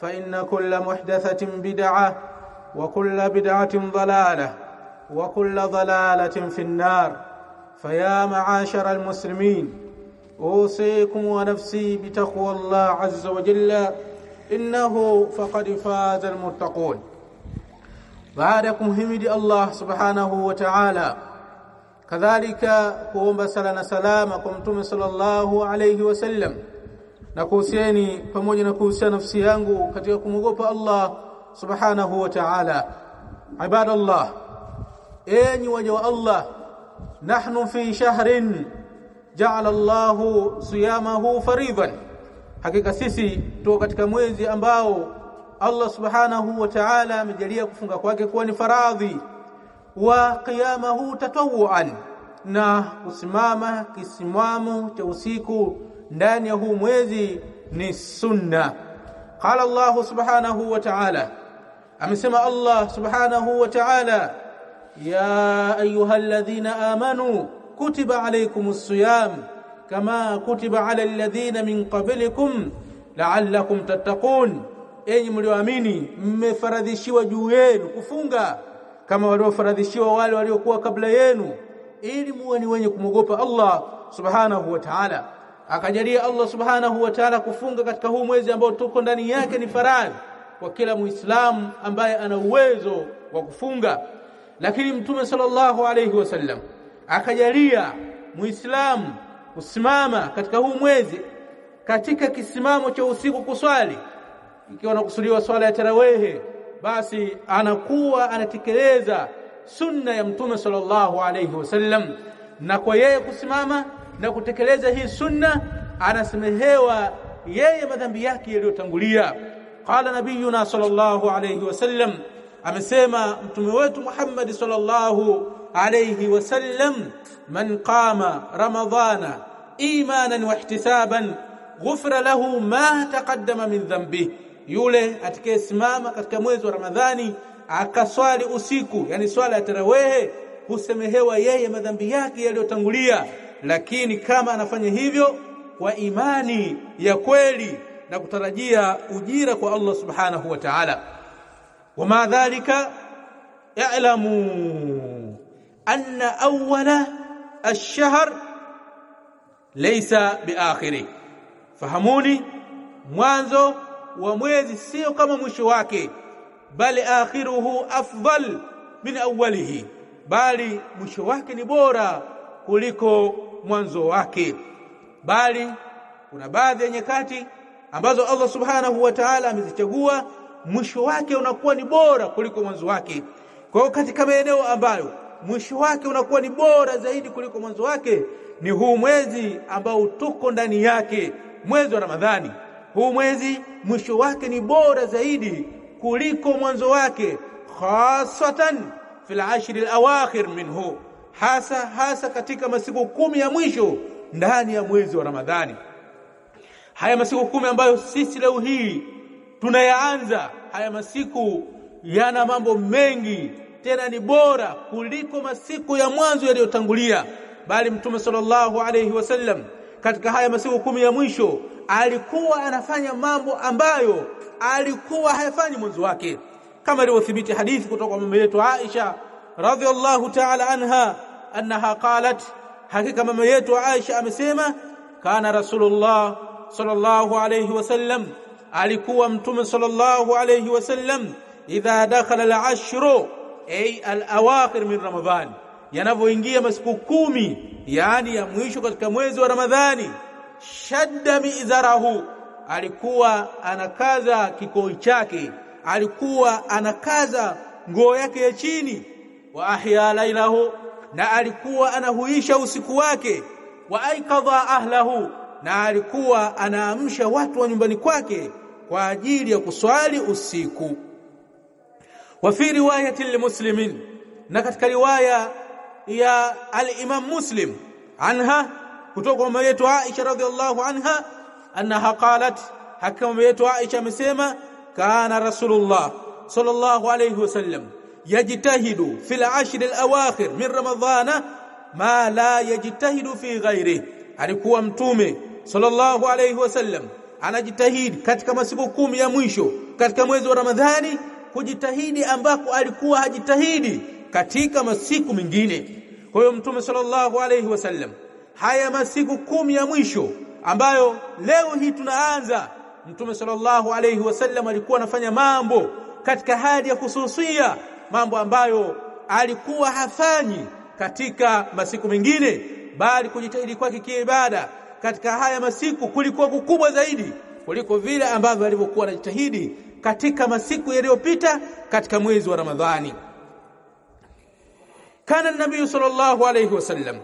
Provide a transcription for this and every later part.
فإن كل محدثة بدعة وكل بدعة ضلالة وكل ضلالة في النار. فيا معاشر المسلمين أوصيكم ونفسي بتقوى الله عز وجل إنه فقد فاز المتقون. بعدكم همدي الله سبحانه وتعالى. كذلك sala na salama kwa mtume sallallahu alayhi wasallam na kuhusieni pamoja na kuhusia nafsi yangu katika kumwogopa Allah subhanahu wa ta'ala. Ibadallah enyi waja wa Allah nahnu fi shahrin ja'ala Allah siyamahu faridhan, hakika sisi tuko katika mwezi ambao Allah subhanahu wa ta'ala amejalia kufunga kwake kuwa ni faradhi wa qiyamahu tatawuan na kusimama kisimamo cha usiku ndani ya huu mwezi ni sunna qala Allah subhanahu wa ta'ala amesema Allah subhanahu wa ta'ala ya ayyuhalladhina amanu kutiba alaykumus siyam kama kutiba ala alladhina min qablikum la'allakum tattaqun enyi mlioamini mmefaradhishiwa juu yenu kufunga kama waliofaradhishiwa wale waliokuwa kabla yenu ili muwe ni wenye kumwogopa Allah subhanahu wa ta'ala akajalia Allah subhanahu wa ta'ala kufunga katika huu mwezi ambao tuko ndani yake ni faradhi kwa kila muislamu ambaye ana uwezo wa kufunga. Lakini mtume sallallahu alayhi wasallam akajalia muislamu kusimama katika huu mwezi katika kisimamo cha usiku kuswali. Ikiwa nakusudiwa swala ya tarawehe basi anakuwa anatekeleza sunna ya mtume sallallahu alayhi wasallam na kwa yeye kusimama na kutekeleza hii sunna anasamehewa yeye madhambi yake yaliyotangulia qala nabiyuna sallallahu alayhi wasallam amesema mtume wetu Muhammad sallallahu alayhi wasallam man qama ramadhana imanan wa ihtisaban ghufira lahu ma taqaddama min dhanbi yule atakayesimama katika mwezi wa ramadhani akaswali usiku yani swala ya tarawehe husemehewa yeye madhambi yake yaliyotangulia lakini kama anafanya hivyo kwa imani ya kweli na kutarajia ujira kwa Allah subhanahu wa ta'ala. Wama dhalika ya'lamu anna awwala ash-shahr laysa biakhiri fahamuni mwanzo wa mwezi sio kama mwisho wake bali akhiruhu afdal min awwalihi. Bali mwisho wake ni bora kuliko mwanzo wake. Bali kuna baadhi ya nyakati ambazo Allah subhanahu wa ta'ala amezichagua mwisho wake unakuwa ni bora kuliko mwanzo wake. Kwa hiyo katika maeneo ambayo mwisho wake unakuwa ni bora zaidi kuliko mwanzo wake ni huu mwezi ambao tuko ndani yake mwezi wa Ramadhani. Huu mwezi mwisho wake ni bora zaidi kuliko mwanzo wake khasatan fil ashri alawakhir minhu hasa hasa katika masiku kumi ya mwisho ndani ya mwezi wa Ramadhani. Haya masiku kumi ambayo sisi leo hii tunayaanza haya masiku yana mambo mengi. Tena ni bora kuliko masiku ya mwanzo yaliyotangulia. Bali mtume sallallahu alayhi wasallam katika haya masiku kumi ya mwisho alikuwa anafanya mambo ambayo alikuwa hayafanyi mwanzo wake. Kama ilivyothibiti hadithi kutoka kwa mama yetu Aisha radhiallahu ta'ala anha annaha qalat hakika mama yetu Aisha amesema kana rasulullah sallallahu alayhi wasallam alikuwa mtume sallallahu alayhi wasallam idha dakhala al-ashru ay al-awakhir min ramadhan yanavyoingia masiku kumi yaani ya mwisho katika mwezi wa ramadhani shadda mizarahu alikuwa anakaza kikoi chake alikuwa anakaza nguo yake ya chini wa ahya lailahu na alikuwa anahuisha usiku wake. Wa aikadha ahlahu na alikuwa anaamsha watu wa nyumbani kwake kwa ajili ya kuswali usiku. Wa fi riwayati limuslimin na katika riwaya ya al-Imam Muslim anha kutoka kwa mama yetu Aisha radhiallahu anha annaha qalat hakika mama yetu Aisha amesema kana rasulullah sallallahu alayhi wasallam yajtahidu fil ashr al-awakhir min ramadhana ma la yajtahidu fi ghairi. Alikuwa mtume sallallahu alayhi wasallam anajitahidi katika masiku kumi ya mwisho katika mwezi wa Ramadhani kujitahidi ambako alikuwa hajitahidi katika masiku mengine. Kwa hiyo mtume sallallahu alayhi wasallam haya masiku kumi ya mwisho ambayo leo hii tunaanza mtume sallallahu alayhi wasallam alikuwa anafanya mambo katika hali ya kususia mambo ambayo alikuwa hafanyi katika masiku mengine bali kujitahidi kwake kiibada katika haya masiku kulikuwa kukubwa zaidi kuliko vile ambavyo alivyokuwa anajitahidi katika masiku yaliyopita katika mwezi wa Ramadhani كان النبي صلى الله عليه وسلم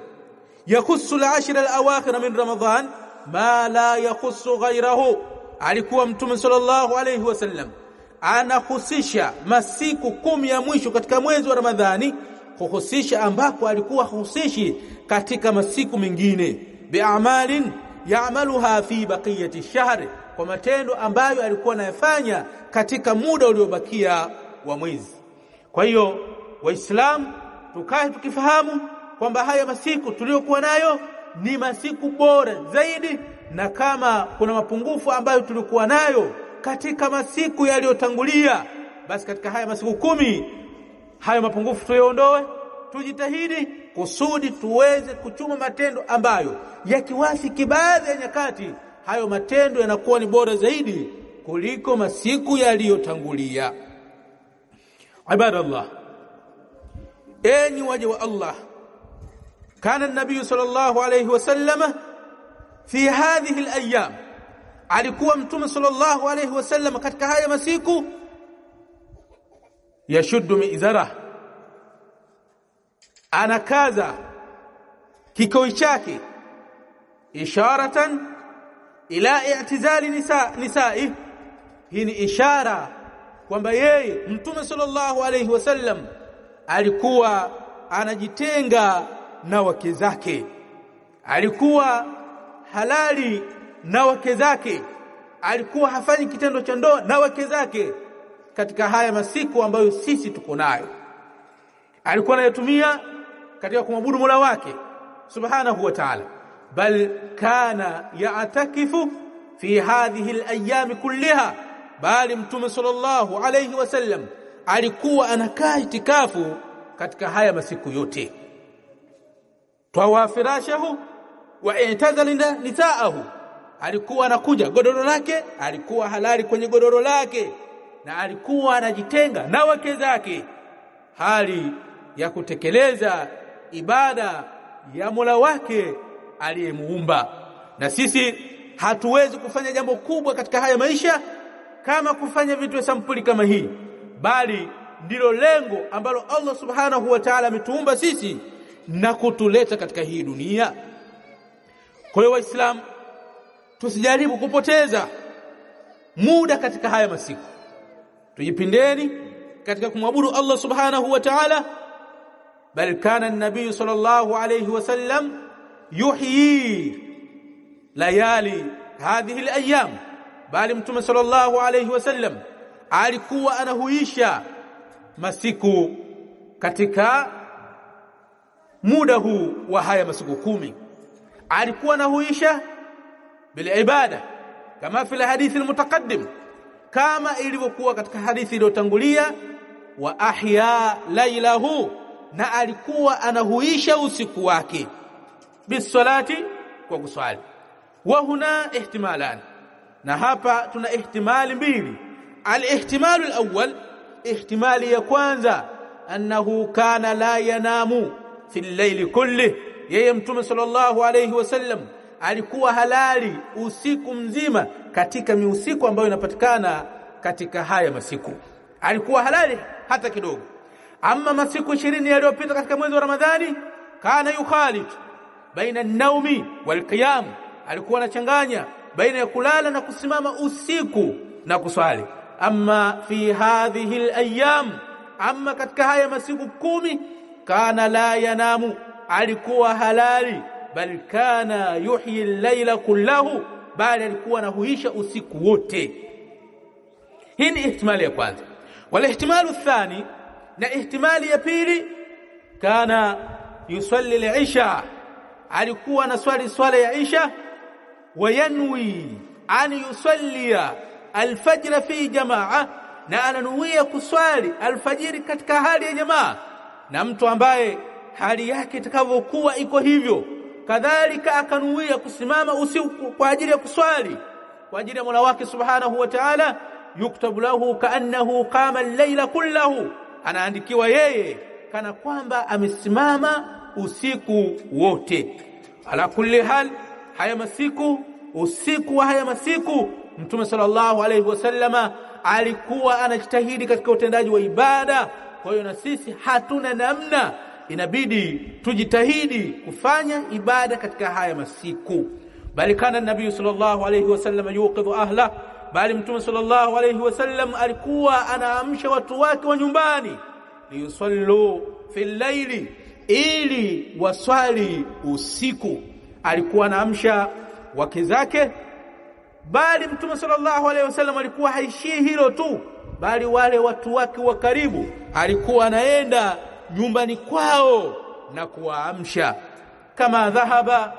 يخص العشر الأواخر من رمضان ما لا يخص غيره alikuwa mtume sallallahu alayhi wasallam anahusisha masiku kumi ya mwisho katika mwezi wa Ramadhani kuhusisha ambako alikuwa husishi katika masiku mengine. Biamalin yaamaluha fi baqiyati shahr kwa matendo ambayo alikuwa anayafanya katika muda uliobakia wa mwezi. Kwa hiyo waislamu tukae tukifahamu kwamba haya masiku tuliyokuwa nayo ni masiku bora zaidi na kama kuna mapungufu ambayo tulikuwa nayo katika masiku yaliyotangulia basi katika haya masiku kumi hayo mapungufu tuyaondoe tujitahidi kusudi tuweze kuchuma matendo ambayo yakiwafiki baadhi ya nyakati. Hayo matendo yanakuwa ni bora zaidi kuliko masiku yaliyotangulia. Ibadallah enyi waja wa Allah kana nabii sallallahu alayhi wasallam fi hadhihi alayam alikuwa mtume sallallahu alayhi wasallam katika haya masiku yashuddu mizara anakaza kikoi chake isharatan ila i'tizali nisa nisai. Hii ni ishara kwamba yeye mtume sallallahu alayhi wasallam alikuwa anajitenga na wake zake. Alikuwa halali na wake zake. Alikuwa hafanyi kitendo cha ndoa na wake zake katika haya masiku ambayo sisi tuko nayo. Alikuwa anayotumia katika kumwabudu Mola wake subhanahu wa ta'ala. Bal kana ya'takifu fi hadhihi al-ayyam kulliha. Bali mtume sallallahu alayhi wasallam alikuwa anakaa itikafu katika haya masiku yote. Twawafirashahu wa i'tazala nisaahu alikuwa anakuja godoro lake alikuwa halali kwenye godoro lake na alikuwa anajitenga na wake zake. Hali ya kutekeleza ibada ya Mola wake aliyemuumba. Na sisi hatuwezi kufanya jambo kubwa katika haya maisha kama kufanya vitu sampuli kama hii bali ndilo lengo ambalo Allah subhanahu wa ta'ala ametuumba sisi na kutuleta katika hii dunia. Kwa hiyo waislamu tusijaribu kupoteza muda katika haya masiku. Tujipindeni katika kumwabudu Allah subhanahu wa ta'ala. Bal kana an-nabiy sallallahu alayhi wasallam yuhyi layali hadhihi al-ayyam. Bali mtume sallallahu alayhi wasallam alikuwa anahuisha masiku katika muda huu wa haya masiku kumi. Alikuwa anahuisha ibada kama fi hadithi almutaqaddim kama ilivyokuwa katika hadithi iliyotangulia wa ahya lailahu na alikuwa anahuisha usiku wake bisalati kwa kuswali wa huna ihtimalan na hapa tuna ihtimali mbili al-ihtimalu al-awwal ihtimali ya kwanza annahu kana la yanamu fi al-layli kulli yeye mtume sallallahu alayhi wasallam alikuwa halali usiku mzima katika miusiku ambayo inapatikana katika haya masiku. Alikuwa halali hata kidogo. Ama masiku 20 yaliyopita katika mwezi wa Ramadhani kana yukhalid baina an-naumi wal-qiyam. Alikuwa anachanganya baina ya kulala na kusimama usiku na kuswali. Ama fi hadhihi al-ayyam amma katika haya masiku kumi kana la yanamu. Alikuwa halali bal kana yuhyi al-layla kullahu bali alikuwa anahuisha usiku wote. Hii ni ihtimali ya kwanza. Wal ihtimalu thani na ihtimali ya pili kana yusalli al-isha alikuwa anaswali swala ya isha wa yanwi an yusallia alfajr fi jamaa na ananuia kuswali alfajiri katika hali ya jamaa na mtu ambaye hali yake itakavyokuwa iko hivyo kadhalika akanuia kusimama usiku kwa ajili ya kuswali kwa ajili ya Mola wake Subhanahu wa Ta'ala yuktabu lahu kaannahu qama al-layla kullahu. Anaandikiwa yeye kana kwamba amesimama usiku wote. Ala kulli hal haya masiku usiku wa haya masiku mtume sallallahu alayhi wasallama alikuwa anajitahidi katika utendaji wa ibada. Kwa hiyo na sisi hatuna namna inabidi tujitahidi kufanya ibada katika haya masiku. Bali kana nabii sallallahu alayhi wasallam yuqidhu ahla bali mtume sallallahu alayhi wasallam alikuwa anaamsha watu wake wa nyumbani liyusallu fi llaili ili waswali usiku. Alikuwa anaamsha wake zake bali mtume sallallahu alayhi wasallam alikuwa haishii hilo tu bali wale watu wake wa karibu. Alikuwa anaenda nyumbani kwao na kuwaamsha. Kama dhahaba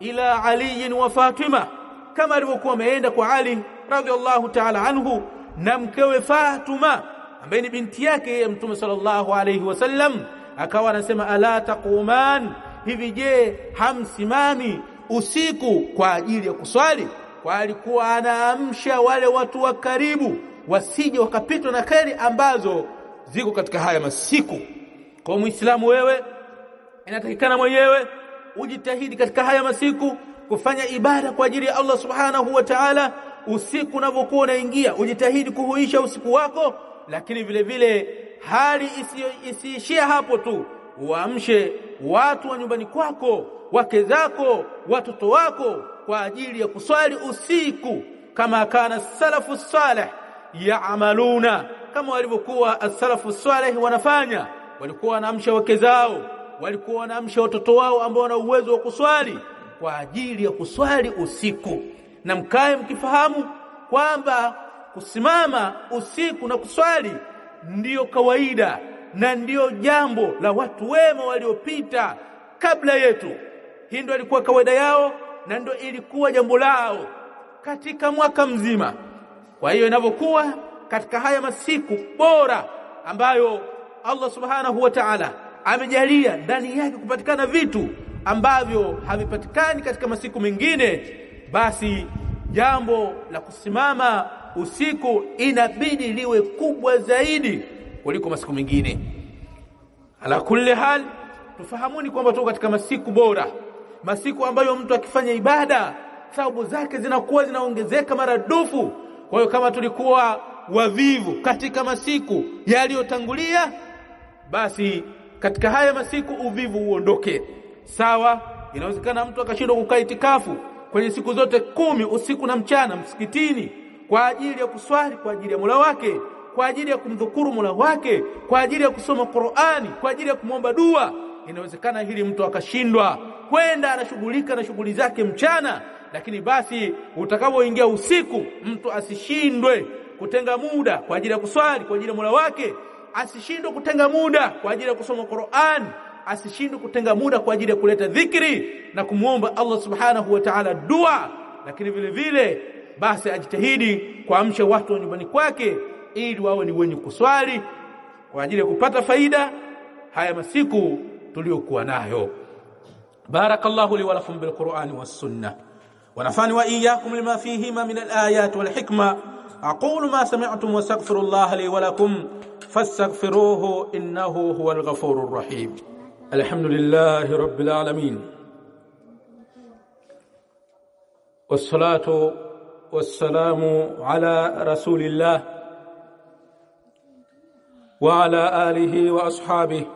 ila Ali wa Fatima kama alivyokuwa ameenda kwa Ali radhiallahu ta'ala anhu na mkewe Fatuma ambaye ni binti yake ya mtume sallallahu alayhi wasallam akawa anasema ala taquman? Hivi je hamsimami usiku kwa ajili ya kuswali? Kwa alikuwa anaamsha wale watu wa karibu wasije wakapitwa na kheri ambazo ziko katika haya masiku kwa muislamu wewe inatakikana mwenyewe ujitahidi katika haya masiku kufanya ibada kwa ajili ya Allah subhanahu wa ta'ala. Usiku unapokuwa unaingia ujitahidi kuhuisha usiku wako lakini vile vile hali isiishia hapo tu. Uamshe watu wa nyumbani kwako wake zako watoto wako kwa ajili ya kuswali usiku kama kana salafu salih yaamaluna kama walivyokuwa as-salafu salih wanafanya walikuwa wanaamsha wake zao walikuwa wanaamsha watoto wao ambao wana uwezo wa kuswali kwa ajili ya kuswali usiku. Na mkae mkifahamu kwamba kusimama usiku na kuswali ndiyo kawaida na ndiyo jambo la watu wema waliopita kabla yetu. Hii ndio ilikuwa kawaida yao na ndio ilikuwa jambo lao katika mwaka mzima. Kwa hiyo inavyokuwa katika haya masiku bora ambayo Allah subhanahu wa ta'ala amejalia ndani yake kupatikana vitu ambavyo havipatikani katika masiku mengine basi jambo la kusimama usiku inabidi liwe kubwa zaidi kuliko masiku mengine. Ala kulli hal tufahamuni kwamba tuko katika masiku bora masiku ambayo mtu akifanya ibada thawabu zake zinakuwa zinaongezeka maradufu. Kwa hiyo kama tulikuwa wavivu katika masiku yaliyotangulia basi katika haya masiku uvivu uondoke. Sawa inawezekana mtu akashindwa kukaa itikafu kwenye siku zote kumi usiku na mchana msikitini kwa ajili ya kuswali kwa ajili ya Mola wake kwa ajili ya kumdhukuru Mola wake kwa ajili ya kusoma Qur'ani kwa ajili ya kumwomba dua. Inawezekana hili mtu akashindwa kwenda anashughulika na shughuli zake mchana lakini basi utakapoingia usiku mtu asishindwe kutenga muda kwa ajili ya kuswali kwa ajili ya Mola wake asishindwe kutenga muda kwa ajili ya kusoma Qur'an asishindwe kutenga muda kwa ajili ya kuleta dhikri na kumwomba Allah subhanahu wa ta'ala dua lakini vile vile basi ajitahidi kuamsha watu wa nyumbani kwake ili wawe ni wenye kuswali kwa ajili ya kupata faida haya masiku tuliokuwa nayo barakallahu li wa lakum bil qur'ani was sunnah ونفعني وإياكم لما فيهما من الآيات والحكمة أقول ما سمعتم واستغفر الله لي ولكم فاستغفروه إنه هو الغفور الرحيم. الحمد لله رب العالمين. والصلاة والسلام على رسول الله وعلى آله وأصحابه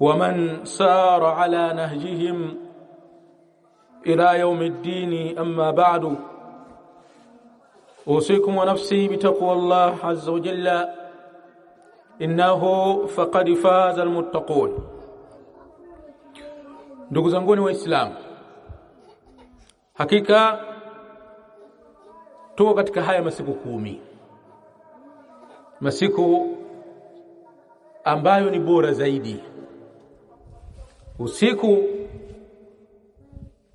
ومن سار على نهجهم إلى يوم الدين. أما بعد أوصيكم ونفسي بتقوى الله عز وجل إنه فقد فاز المتقون ndugu zanguni waislamu hakika tuko katika haya masiku kumi masiku ambayo ni bora zaidi usiku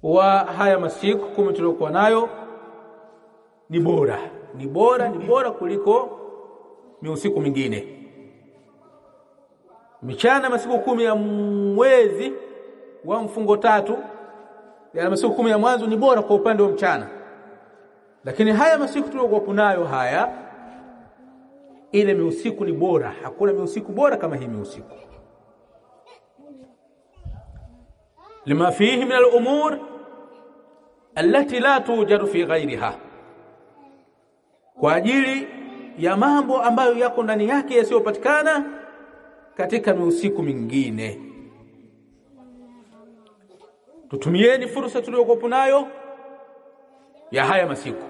wa haya masiku kumi tuliokuwa nayo ni bora. Ni bora ni bora kuliko miusiku mingine. Michana masiku kumi ya mwezi wa mfungo tatu ya masiku kumi ya mwanzo ni bora kwa upande wa mchana. Lakini haya masiku tuliyokuwa nayo haya ile miusiku ni bora. Hakuna miusiku bora kama hii miusiku. Lima fihi min al-umur allati la tujadu fi ghairiha kwa ajili ya mambo ambayo yako ndani yake yasiyopatikana katika miusiku mingine. Tutumieni fursa tuliyokuwa nayo ya haya masiku.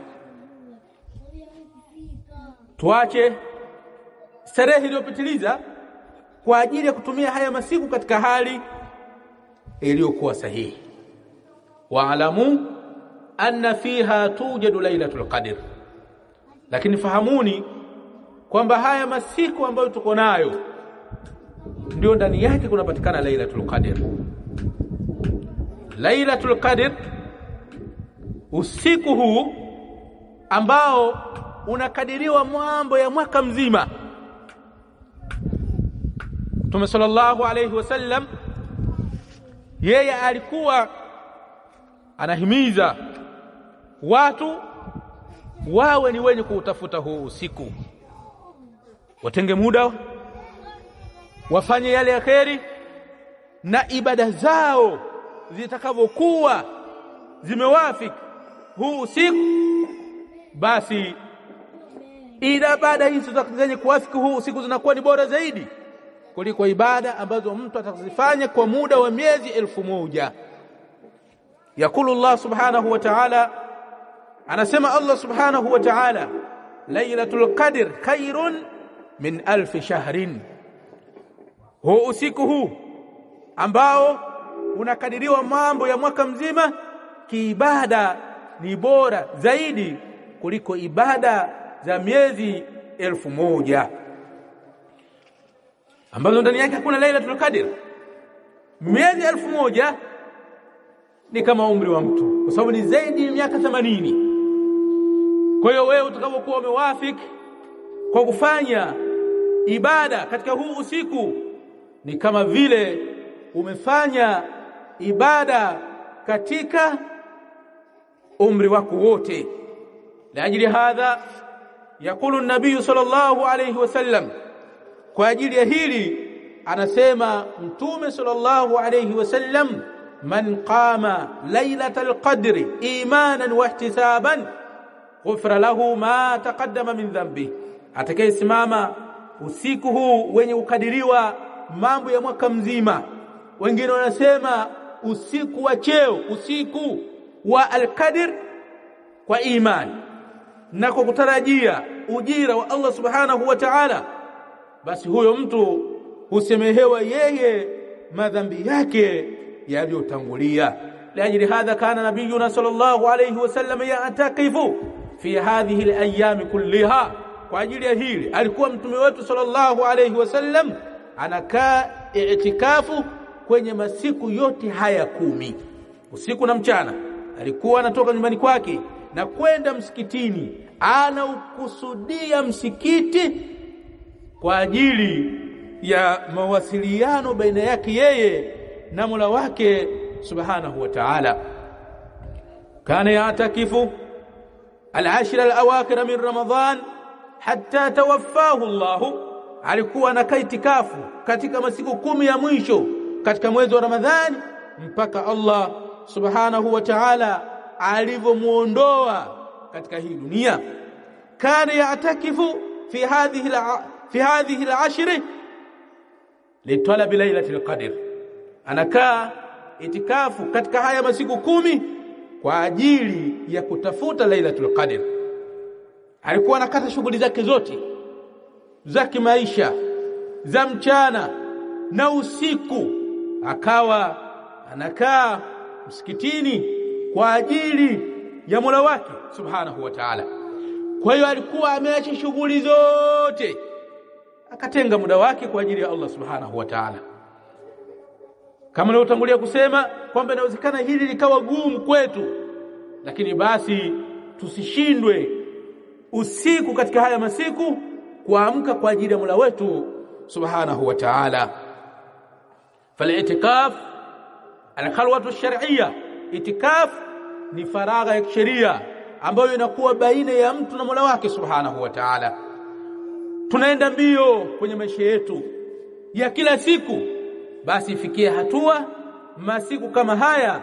Tuache starehe iliyopitiliza kwa ajili ya kutumia haya masiku katika hali iliyokuwa sahihi. Waalamu anna fiha tujadu lailatul qadr lakini fahamuni kwamba haya masiku ambayo tuko nayo ndio ndani yake kunapatikana lailatul qadr. Lailatul qadr usiku huu ambao unakadiriwa mambo ya mwaka mzima. Mtume sallallahu alayhi wasallam yeye alikuwa anahimiza watu wawe ni wenye kuutafuta huu usiku. Watenge muda wafanye yale ya kheri na ibada zao zitakavyokuwa zimewafiki huu usiku basi ila baada hizo zenye kuwafiki huu usiku zinakuwa ni bora zaidi kuliko ibada ambazo mtu atakazifanya kwa muda wa miezi elfu moja. Yakulu Allah subhanahu wa ta'ala anasema Allah subhanahu wa ta'ala lailatul qadr khairun min alf shahrin. Huu usiku huu ambao unakadiriwa mambo ya mwaka mzima kiibada ni bora zaidi kuliko ibada za miezi elfu moja. Ambazo ndani yake hakuna lailatul qadr. Miezi elfu moja ni kama umri wa mtu kwa sababu ni zaidi ya miaka 80 kwa hiyo wewe utakapokuwa umewafiki kwa kufanya ibada katika huu usiku ni kama vile umefanya ibada katika umri wako wote. La ajili hadha yaqulu nabiyu sallallahu alayhi wasallam kwa ajili ya hili anasema mtume sallallahu alayhi wasallam man qama lailatal qadri imanan wa ihtisaban ghufra lahu ma taqaddama min dhambi, atakayesimama usiku huu wenye kukadiriwa mambo ya mwaka mzima. Wengine wanasema usiku wa cheo, usiku wa alqadr kwa imani na kwa kutarajia ujira wa Allah subhanahu wa ta'ala, basi huyo mtu husemehewa yeye madhambi yake yaliyotangulia. Liajili hadha kana nabiyuna sallallahu alayhi wasallam yatakifu fi hadhihi alayami kulliha, kwa ajili ya hili alikuwa mtume wetu sallallahu alayhi wasallam anakaa itikafu kwenye masiku yote haya kumi, usiku na mchana. Alikuwa anatoka nyumbani kwake na kwenda msikitini, anaukusudia msikiti kwa ajili ya mawasiliano baina yake yeye na Mola wake subhanahu wa ta'ala. Kana yatakifu al-ashr al-awakhir min ramadan hatta tawaffahu Allah alikuwa anakaa itikafu katika masiku kumi ya mwisho katika mwezi wa Ramadhani mpaka Allah subhanahu wa ta'ala alivyomuondoa katika hii dunia. Kana yatakifu fi hadhihi fi hadhihi al-ashri litalabi lailatul qadr. Anakaa itikafu katika haya masiku kumi kwa ajili ya kutafuta lailatul qadr. Alikuwa anakata shughuli zake zote za kimaisha za mchana na usiku. Akawa anakaa msikitini kwa ajili ya Mola wake subhanahu wa ta'ala. Kwa hiyo alikuwa ameacha shughuli zote akatenga muda wake kwa ajili ya Allah subhanahu wa ta'ala kama nilivyotangulia kusema kwamba inawezekana hili likawa gumu kwetu, lakini basi tusishindwe usiku katika haya masiku kuamka kwa ajili ya Mola wetu subhanahu wa ta'ala. Falitikaf alkhalwatu shar'iyya, itikaf ni faragha ya kisheria ambayo inakuwa baina ya mtu na Mola wake subhanahu wa ta'ala. Tunaenda mbio kwenye maisha yetu ya kila siku basi ifikie hatua masiku kama haya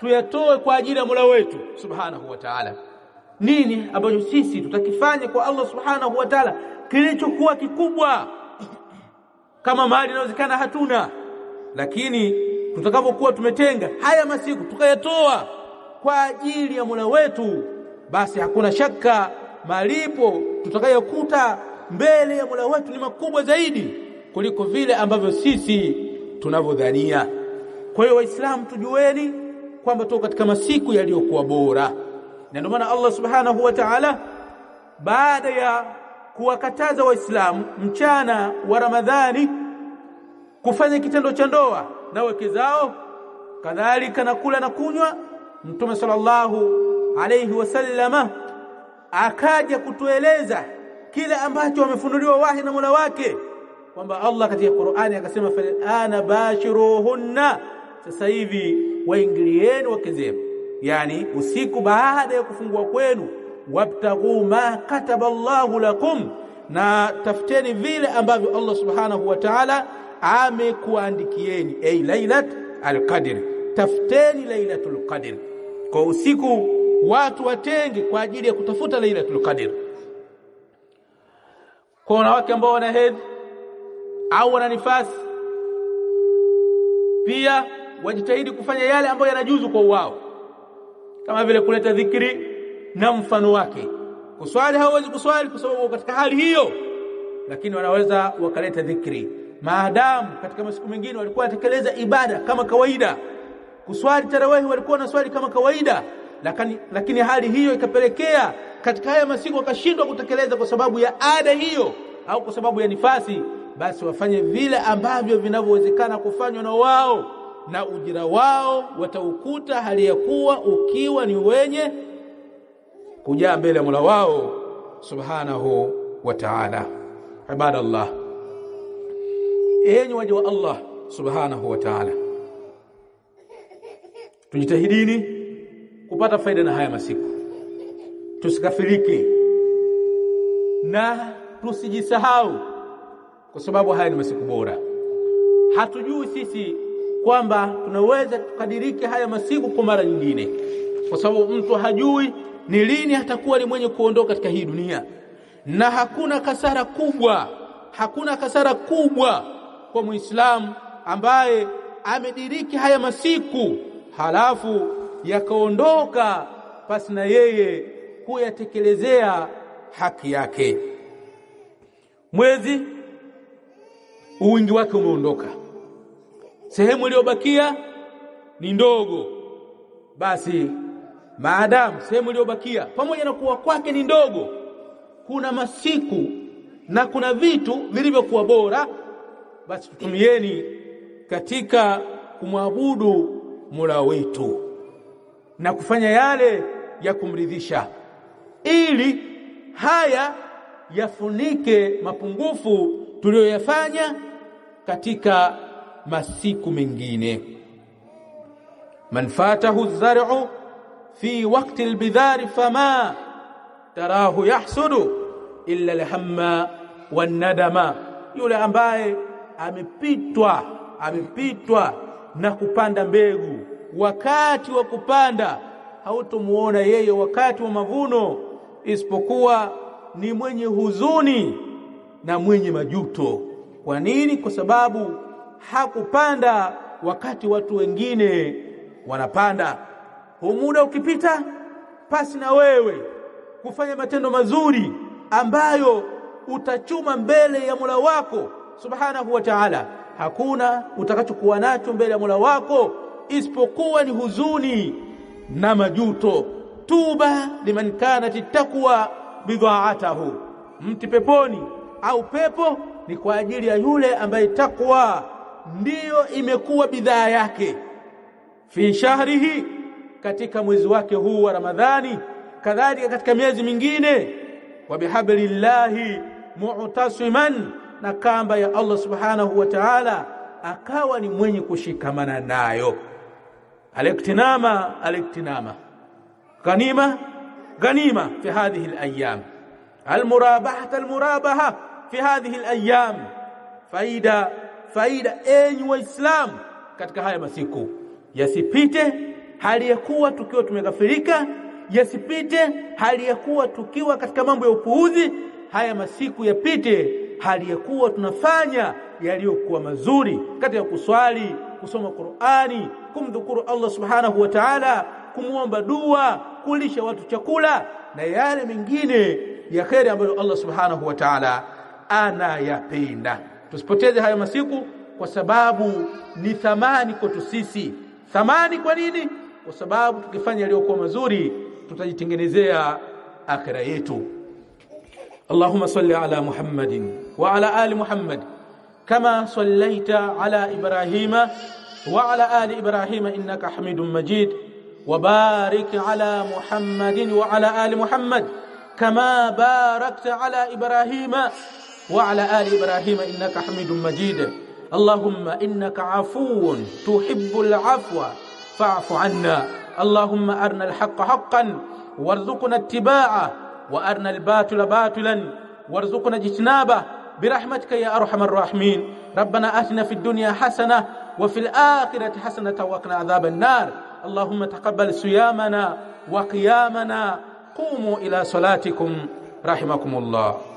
tuyatoe kwa ajili ya Mola wetu subhanahu wa ta'ala. Nini ambacho sisi tutakifanya kwa Allah subhanahu wa ta'ala? Kilichokuwa kikubwa. Kama mali inawezekana hatuna. Lakini tutakapokuwa tumetenga haya masiku tukayatoa kwa ajili ya Mola wetu basi hakuna shaka malipo tutakayokuta mbele ya Mola wetu ni makubwa zaidi kuliko vile ambavyo sisi tunavyodhania. Kwa hiyo waislamu tujueni kwamba tuko katika masiku yaliyokuwa bora. Na ndio maana Allah subhanahu wa ta'ala baada ya kuwakataza waislamu mchana wa Ramadhani kufanya kitendo cha ndoa na wake zao kadhalika na kula na kunywa mtume sallallahu alayhi wasallama akaja kutueleza kile ambacho wamefunuliwa wahi na Mola wake kwamba Allah katika Qur'ani akasema fa ana bashiruhunna. Sasa hivi waingilieni wake zenu. Yani usiku baada ya kufungua kwenu wabtaghu ma kataba Allahu lakum na tafuteni vile ambavyo Allah subhanahu wa ta'ala amekuandikieni ay lailat alqadr. Tafuteni lailatul qadr. Kwa usiku watu watenge kwa ajili ya kutafuta lailatul qadr. Kwa wanawake ambao wana hedhi au wana nifasi. Pia wajitahidi kufanya yale ambayo yanajuzu kwa uwao kama vile kuleta dhikri na mfano wake. Kuswali hawawezi kuswali kwa sababu katika hali hiyo. Lakini wanaweza wakaleta dhikri. Maadamu katika masiku mengine walikuwa wanatekeleza ibada kama kawaida. Kuswali tarawehi walikuwa wanaswali kama kawaida. Lakini, lakini hali hiyo ikapelekea katika haya masiku wakashindwa kutekeleza kwa sababu ya ada hiyo au kwa sababu ya nifasi basi wafanye vile ambavyo vinavyowezekana kufanywa na wao na ujira wao wataukuta hali ya kuwa ukiwa ni wenye kujaa mbele ya Mola wao subhanahu wa ta'ala. Ibadallah enyi waja wa Allah subhanahu wa ta'ala tujitahidini kupata faida na haya masiku. Tusikafirike na tusijisahau kwa sababu haya ni masiku bora. Hatujui sisi kwamba tunaweza tukadiriki haya masiku kwa mara nyingine. Kwa sababu mtu hajui ni lini atakuwa ni mwenye kuondoka katika hii dunia. Na hakuna kasara kubwa hakuna kasara kubwa kwa muislamu ambaye amediriki haya masiku halafu yakaondoka pasi na yeye kuyatekelezea haki yake. Mwezi uwingi wake umeondoka. Sehemu iliyobakia ni ndogo. Basi maadamu sehemu iliyobakia pamoja na kuwa kwake ni ndogo kuna masiku na kuna vitu vilivyokuwa bora basi tutumieni katika kumwabudu Mola wetu na kufanya yale ya kumridhisha ili haya yafunike mapungufu tuliyoyafanya katika masiku mengine. Man fatahu zar'u fi waqti albidhari fama tarahu yahsudu illa alhamma wanadama yule ambaye amepitwa amepitwa na kupanda mbegu wakati wa kupanda hautomuona yeye wakati wa mavuno isipokuwa ni mwenye huzuni na mwenye majuto kwa nini? Kwa sababu hakupanda wakati watu wengine wanapanda. Huu muda ukipita pasi na wewe kufanya matendo mazuri ambayo utachuma mbele ya Mola wako subhanahu wa ta'ala. Hakuna utakachokuwa nacho mbele ya Mola wako isipokuwa ni huzuni na majuto. Tuba liman kanat taqwa bidhaatahu. Mti peponi au pepo ni kwa ajili ya yule ambaye takwa ndiyo imekuwa bidhaa yake fi shahrihi katika mwezi wake huu wa Ramadhani kadhalika katika miezi mingine wa bihablillahi mu'tasiman na kamba ya Allah subhanahu wa ta'ala akawa ni mwenye kushikamana nayo aliktinama aliktinama ganima ganima fi hadhihi alayam almurabaha almurabaha fi hadhihi alayam faida faida enyi waislamu katika haya masiku. Yasipite hali ya kuwa tukiwa tumeghafirika yasipite hali ya kuwa tukiwa katika mambo ya upuuzi. Haya masiku yapite hali ya kuwa tunafanya yaliyokuwa mazuri kati ya kuswali kusoma Qur'ani kumdhukuru Allah subhanahu wa ta'ala kumuomba dua kulisha watu chakula na yale mengine ya kheri ambayo Allah subhanahu wa ta'ala anayapenda. Tusipoteze hayo masiku, kwa sababu ni thamani kwetu sisi. Thamani kwa nini? Kwa sababu tukifanya yaliyokuwa mazuri tutajitengenezea akhira yetu. Allahumma salli ala Muhammadin wa ala ali Muhammad kama sallaita ala Ibrahima wa ala ali Ibrahima innaka hamidun Majid wa barik ala Muhammadin wa ala ali Muhammad kama barakta ala Ibrahima وعلى آل إبراهيم إنك حميد مجيد. اللهم إنك عفو تحب العفو. فاعف عنا. اللهم أرنا الحق حقا وارزقنا اتباعه. وأرنا الباطل باطلا وارزقنا اجتنابه. برحمتك يا أرحم الراحمين. ربنا آتنا في الدنيا حسنة وفي الآخرة حسنة وقنا عذاب النار. اللهم تقبل صيامنا وقيامنا. قوموا إلى صلاتكم. رحمكم الله.